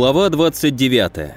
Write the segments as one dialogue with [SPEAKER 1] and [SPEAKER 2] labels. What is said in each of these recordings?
[SPEAKER 1] Глава 29.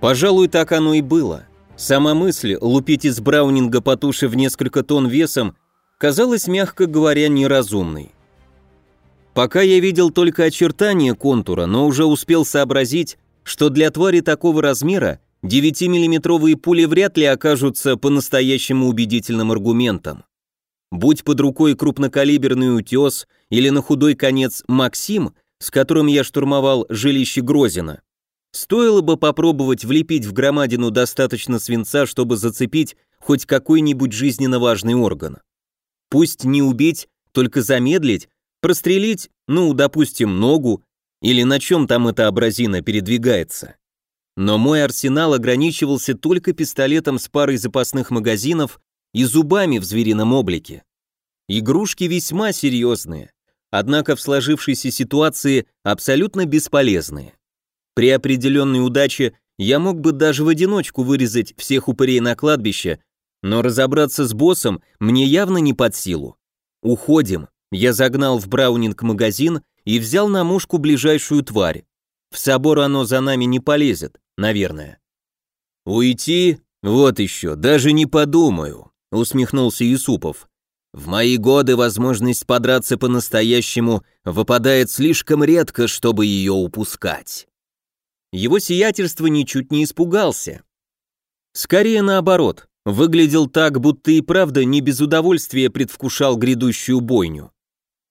[SPEAKER 1] Пожалуй, так оно и было. Сама мысль лупить из браунинга по туше в несколько тонн весом казалась, мягко говоря, неразумной. Пока я видел только очертания контура, но уже успел сообразить, что для твари такого размера 9-миллиметровые пули вряд ли окажутся по-настоящему убедительным аргументом. Будь под рукой крупнокалиберный утес или на худой конец Максим – с которым я штурмовал жилище Грозина. Стоило бы попробовать влепить в громадину достаточно свинца, чтобы зацепить хоть какой-нибудь жизненно важный орган. Пусть не убить, только замедлить, прострелить, ну, допустим, ногу, или на чем там эта абразина передвигается. Но мой арсенал ограничивался только пистолетом с парой запасных магазинов и зубами в зверином облике. Игрушки весьма серьезные, однако в сложившейся ситуации абсолютно бесполезные. При определенной удаче я мог бы даже в одиночку вырезать всех упырей на кладбище, но разобраться с боссом мне явно не под силу. Уходим. Я загнал в Браунинг магазин и взял на мушку ближайшую тварь. В собор оно за нами не полезет, наверное. Уйти? Вот еще, даже не подумаю, усмехнулся Юсупов. В мои годы возможность подраться по-настоящему выпадает слишком редко, чтобы ее упускать. Его сиятельство ничуть не испугался. Скорее наоборот, выглядел так, будто и правда не без удовольствия предвкушал грядущую бойню.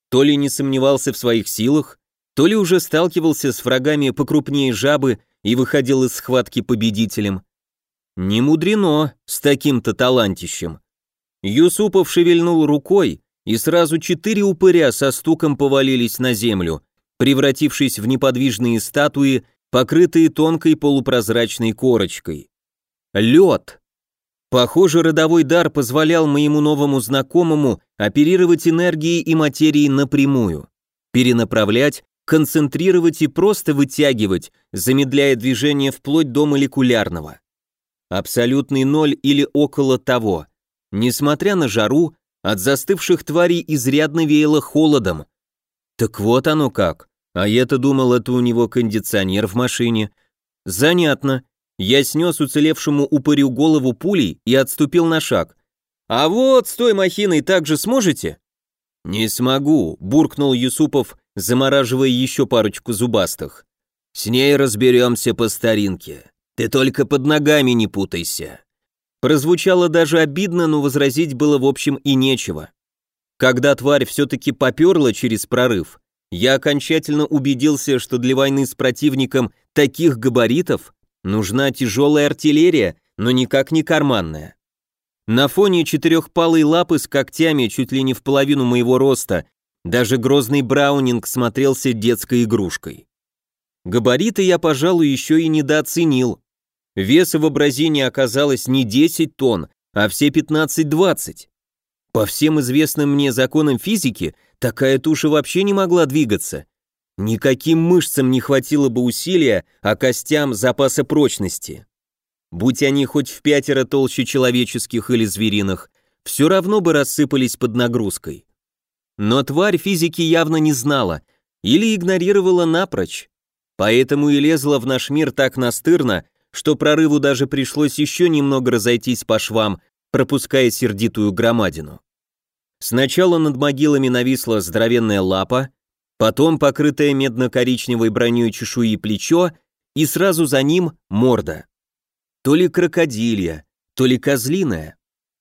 [SPEAKER 1] То ли не сомневался в своих силах, то ли уже сталкивался с врагами покрупнее жабы и выходил из схватки победителем. Не мудрено с таким-то талантищем. Юсупов шевельнул рукой, и сразу четыре упыря со стуком повалились на землю, превратившись в неподвижные статуи, покрытые тонкой полупрозрачной корочкой. Лед. Похоже, родовой дар позволял моему новому знакомому оперировать энергией и материей напрямую, перенаправлять, концентрировать и просто вытягивать, замедляя движение вплоть до молекулярного. Абсолютный ноль или около того – Несмотря на жару, от застывших тварей изрядно веяло холодом. Так вот оно как. А я-то думал, это у него кондиционер в машине. Занятно. Я снес уцелевшему упырю голову пулей и отступил на шаг. «А вот, с той махиной так же сможете?» «Не смогу», — буркнул Юсупов, замораживая еще парочку зубастых. «С ней разберемся по старинке. Ты только под ногами не путайся». Прозвучало даже обидно, но возразить было в общем и нечего. Когда тварь все-таки поперла через прорыв, я окончательно убедился, что для войны с противником таких габаритов нужна тяжелая артиллерия, но никак не карманная. На фоне четырехпалой лапы с когтями чуть ли не в половину моего роста, даже грозный Браунинг смотрелся детской игрушкой. Габариты я, пожалуй, еще и недооценил. Веса в абразине оказалось не 10 тонн, а все 15-20. По всем известным мне законам физики, такая туша вообще не могла двигаться. Никаким мышцам не хватило бы усилия, а костям запаса прочности. Будь они хоть в пятеро толще человеческих или звериных, все равно бы рассыпались под нагрузкой. Но тварь физики явно не знала или игнорировала напрочь, поэтому и лезла в наш мир так настырно, что прорыву даже пришлось еще немного разойтись по швам, пропуская сердитую громадину. Сначала над могилами нависла здоровенная лапа, потом покрытая медно-коричневой броней чешуи плечо, и сразу за ним морда. То ли крокодилья, то ли козлиная.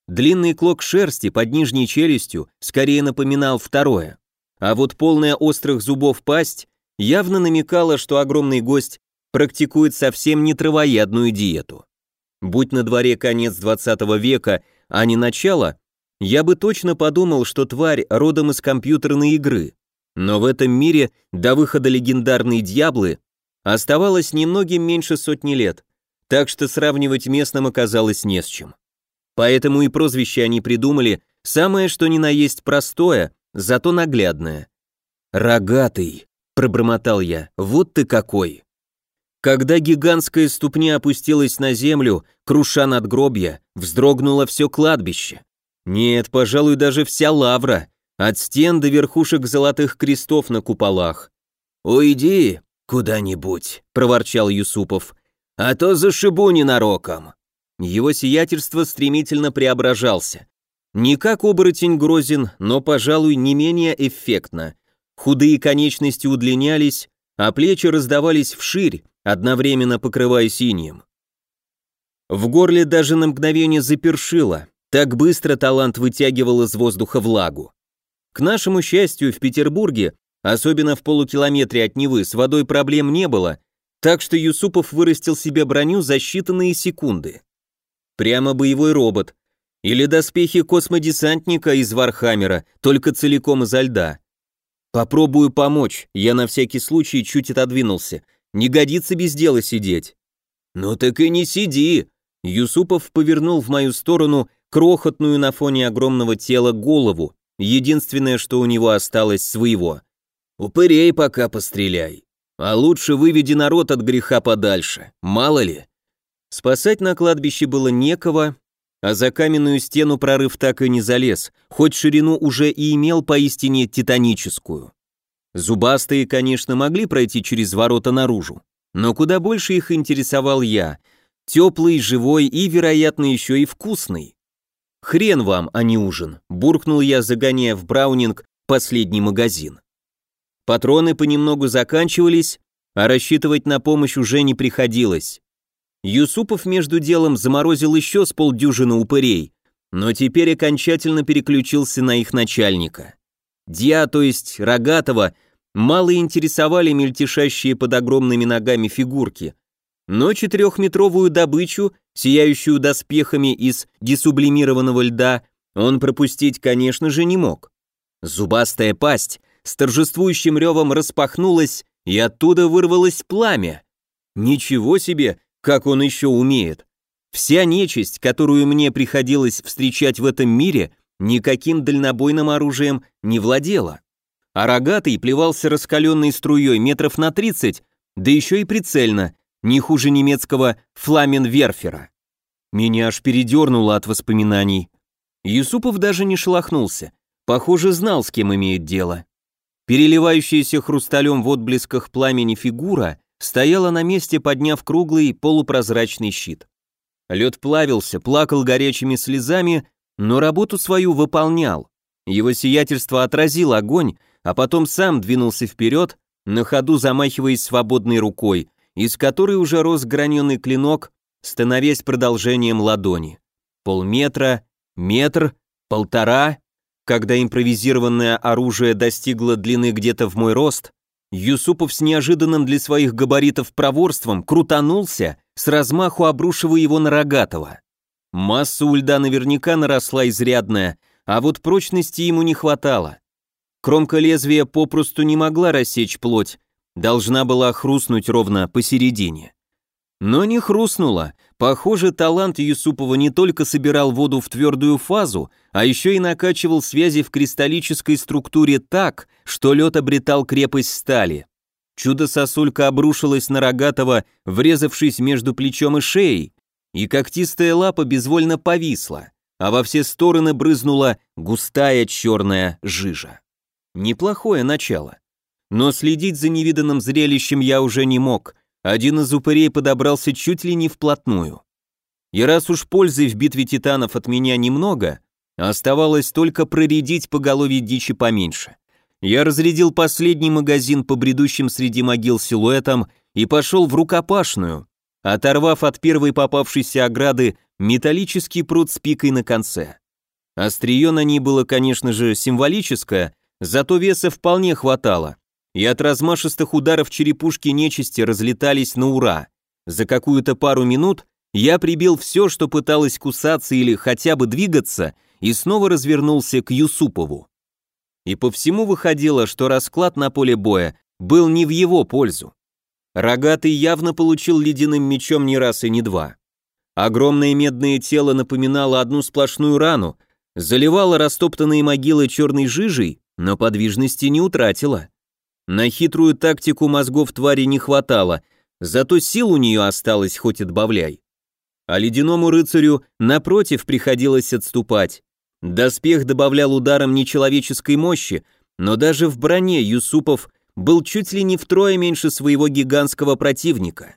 [SPEAKER 1] Длинный клок шерсти под нижней челюстью скорее напоминал второе, а вот полная острых зубов пасть явно намекала, что огромный гость практикует совсем не травоядную диету. Будь на дворе конец 20 века, а не начало, я бы точно подумал, что тварь родом из компьютерной игры. Но в этом мире до выхода легендарной Дьяблы оставалось немногим меньше сотни лет, так что сравнивать местным оказалось не с чем. Поэтому и прозвище они придумали самое что ни на есть простое, зато наглядное. «Рогатый», — пробормотал я, — «вот ты какой». Когда гигантская ступня опустилась на землю, круша надгробья, вздрогнуло все кладбище. Нет, пожалуй, даже вся лавра, от стен до верхушек золотых крестов на куполах. «Уйди!» — куда-нибудь», — проворчал Юсупов, — «а то зашибу ненароком». Его сиятельство стремительно преображался. Не как оборотень грозен, но, пожалуй, не менее эффектно. Худые конечности удлинялись, а плечи раздавались вширь, одновременно покрывая синим. В горле даже на мгновение запершило, так быстро талант вытягивал из воздуха влагу. К нашему счастью, в Петербурге, особенно в полукилометре от Невы, с водой проблем не было, так что Юсупов вырастил себе броню за считанные секунды. Прямо боевой робот. Или доспехи космодесантника из Вархаммера, только целиком изо льда. Попробую помочь, я на всякий случай чуть отодвинулся. Не годится без дела сидеть. Ну так и не сиди. Юсупов повернул в мою сторону крохотную на фоне огромного тела голову, единственное, что у него осталось своего. Упырей пока постреляй. А лучше выведи народ от греха подальше, мало ли. Спасать на кладбище было некого, а за каменную стену прорыв так и не залез, хоть ширину уже и имел поистине титаническую. Зубастые, конечно, могли пройти через ворота наружу, но куда больше их интересовал я, теплый, живой и, вероятно, еще и вкусный. «Хрен вам, а не ужин», — буркнул я, загоняя в Браунинг последний магазин. Патроны понемногу заканчивались, а рассчитывать на помощь уже не приходилось. Юсупов между делом заморозил еще с полдюжины упырей, но теперь окончательно переключился на их начальника. Диа, то есть Рогатого, мало интересовали мельтешащие под огромными ногами фигурки, но четырехметровую добычу, сияющую доспехами из десублимированного льда, он пропустить, конечно же, не мог. Зубастая пасть с торжествующим ревом распахнулась, и оттуда вырвалось пламя. Ничего себе, как он еще умеет? Вся нечисть, которую мне приходилось встречать в этом мире, никаким дальнобойным оружием не владела. А рогатый плевался раскаленной струей метров на 30, да еще и прицельно, не хуже немецкого фламенверфера. Меня аж передернуло от воспоминаний. Юсупов даже не шелохнулся, похоже, знал, с кем имеет дело. Переливающаяся хрусталем в отблесках пламени фигура стояла на месте, подняв круглый полупрозрачный щит. Лед плавился, плакал горячими слезами, но работу свою выполнял. Его сиятельство отразил огонь, а потом сам двинулся вперед, на ходу замахиваясь свободной рукой, из которой уже рос граненый клинок, становясь продолжением ладони. Полметра, метр, полтора. Когда импровизированное оружие достигло длины где-то в мой рост, Юсупов с неожиданным для своих габаритов проворством крутанулся, с размаху обрушивая его на Рогатого. Масса у льда наверняка наросла изрядная, а вот прочности ему не хватало. Кромка лезвия попросту не могла рассечь плоть, должна была хрустнуть ровно посередине. Но не хрустнула. Похоже, талант Юсупова не только собирал воду в твердую фазу, а еще и накачивал связи в кристаллической структуре так, что лед обретал крепость стали. Чудо-сосулька обрушилась на Рогатого, врезавшись между плечом и шеей, и когтистая лапа безвольно повисла, а во все стороны брызнула густая черная жижа. Неплохое начало. Но следить за невиданным зрелищем я уже не мог — один из упырей подобрался чуть ли не вплотную. И раз уж пользы в битве титанов от меня немного, оставалось только проредить по голове дичи поменьше. Я разрядил последний магазин по бредущим среди могил силуэтам и пошел в рукопашную, оторвав от первой попавшейся ограды металлический пруд с пикой на конце. Острие на ней было, конечно же, символическое, зато веса вполне хватало и от размашистых ударов черепушки нечисти разлетались на ура. За какую-то пару минут я прибил все, что пыталось кусаться или хотя бы двигаться, и снова развернулся к Юсупову. И по всему выходило, что расклад на поле боя был не в его пользу. Рогатый явно получил ледяным мечом не раз и не два. Огромное медное тело напоминало одну сплошную рану, заливало растоптанные могилы черной жижей, но подвижности не утратило. На хитрую тактику мозгов твари не хватало, зато сил у нее осталось хоть отбавляй. А ледяному рыцарю, напротив, приходилось отступать. Доспех добавлял ударам нечеловеческой мощи, но даже в броне Юсупов был чуть ли не втрое меньше своего гигантского противника.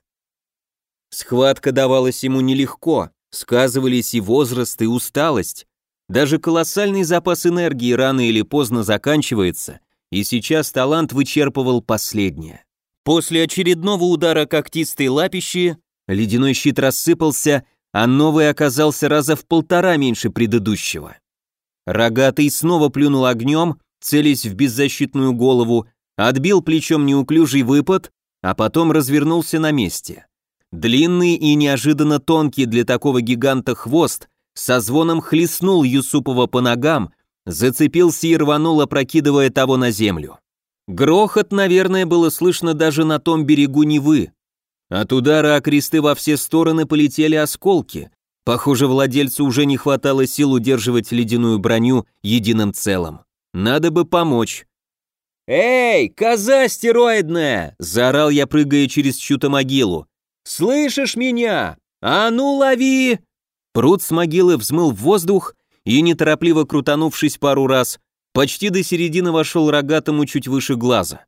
[SPEAKER 1] Схватка давалась ему нелегко, сказывались и возраст, и усталость. Даже колоссальный запас энергии рано или поздно заканчивается, и сейчас талант вычерпывал последнее. После очередного удара когтистой лапищи ледяной щит рассыпался, а новый оказался раза в полтора меньше предыдущего. Рогатый снова плюнул огнем, целясь в беззащитную голову, отбил плечом неуклюжий выпад, а потом развернулся на месте. Длинный и неожиданно тонкий для такого гиганта хвост со звоном хлестнул Юсупова по ногам, зацепился и рванул, опрокидывая того на землю. Грохот, наверное, было слышно даже на том берегу Невы. От удара о кресты во все стороны полетели осколки. Похоже, владельцу уже не хватало сил удерживать ледяную броню единым целым. Надо бы помочь. «Эй, коза стероидная!» – заорал я, прыгая через чью-то могилу. «Слышишь меня? А ну лови!» Пруд с могилы взмыл в воздух и, неторопливо крутанувшись пару раз, почти до середины вошел рогатому чуть выше глаза.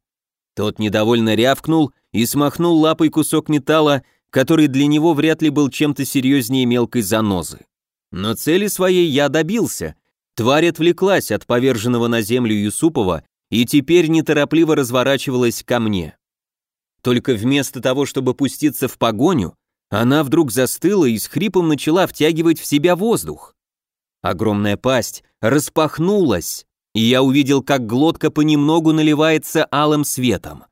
[SPEAKER 1] Тот недовольно рявкнул и смахнул лапой кусок металла, который для него вряд ли был чем-то серьезнее мелкой занозы. Но цели своей я добился. Тварь отвлеклась от поверженного на землю Юсупова и теперь неторопливо разворачивалась ко мне. Только вместо того, чтобы пуститься в погоню, она вдруг застыла и с хрипом начала втягивать в себя воздух. Огромная пасть распахнулась, и я увидел, как глотка понемногу наливается алым светом.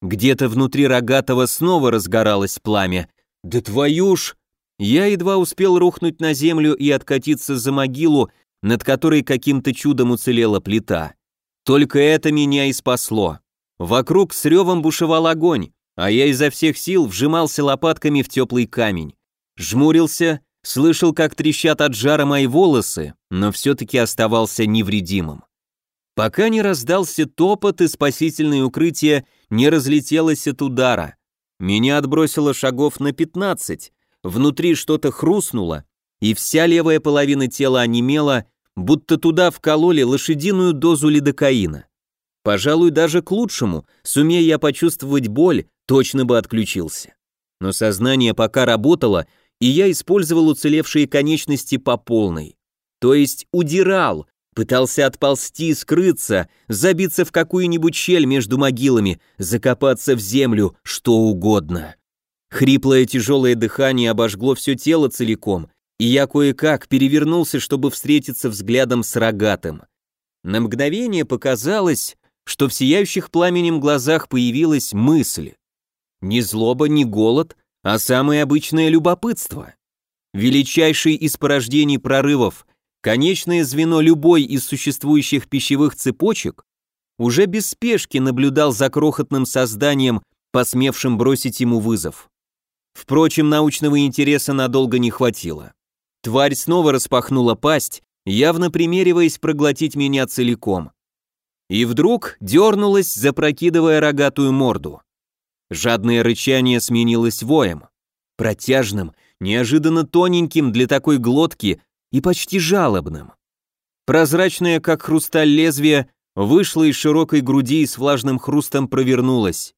[SPEAKER 1] Где-то внутри рогатого снова разгоралось пламя. Да твою ж! Я едва успел рухнуть на землю и откатиться за могилу, над которой каким-то чудом уцелела плита. Только это меня и спасло. Вокруг с ревом бушевал огонь, а я изо всех сил вжимался лопатками в теплый камень. Жмурился, слышал, как трещат от жара мои волосы, но все-таки оставался невредимым. Пока не раздался топот и спасительное укрытие не разлетелось от удара. Меня отбросило шагов на пятнадцать, внутри что-то хрустнуло, и вся левая половина тела онемела, будто туда вкололи лошадиную дозу лидокаина. Пожалуй, даже к лучшему, сумея я почувствовать боль, точно бы отключился. Но сознание пока работало, и я использовал уцелевшие конечности по полной. То есть удирал, пытался отползти, скрыться, забиться в какую-нибудь щель между могилами, закопаться в землю, что угодно. Хриплое тяжелое дыхание обожгло все тело целиком, и я кое-как перевернулся, чтобы встретиться взглядом с рогатым. На мгновение показалось, что в сияющих пламенем глазах появилась мысль. Не злоба, не голод, а самое обычное любопытство. Величайший из порождений прорывов, конечное звено любой из существующих пищевых цепочек, уже без спешки наблюдал за крохотным созданием, посмевшим бросить ему вызов. Впрочем, научного интереса надолго не хватило. Тварь снова распахнула пасть, явно примериваясь проглотить меня целиком и вдруг дернулась, запрокидывая рогатую морду. Жадное рычание сменилось воем, протяжным, неожиданно тоненьким для такой глотки и почти жалобным. Прозрачное, как хрусталь лезвие, вышло из широкой груди и с влажным хрустом провернулось.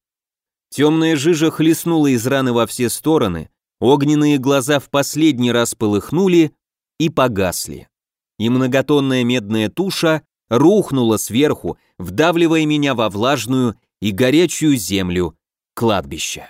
[SPEAKER 1] Темная жижа хлестнула из раны во все стороны, огненные глаза в последний раз полыхнули и погасли. И многотонная медная туша рухнула сверху, вдавливая меня во влажную и горячую землю кладбища.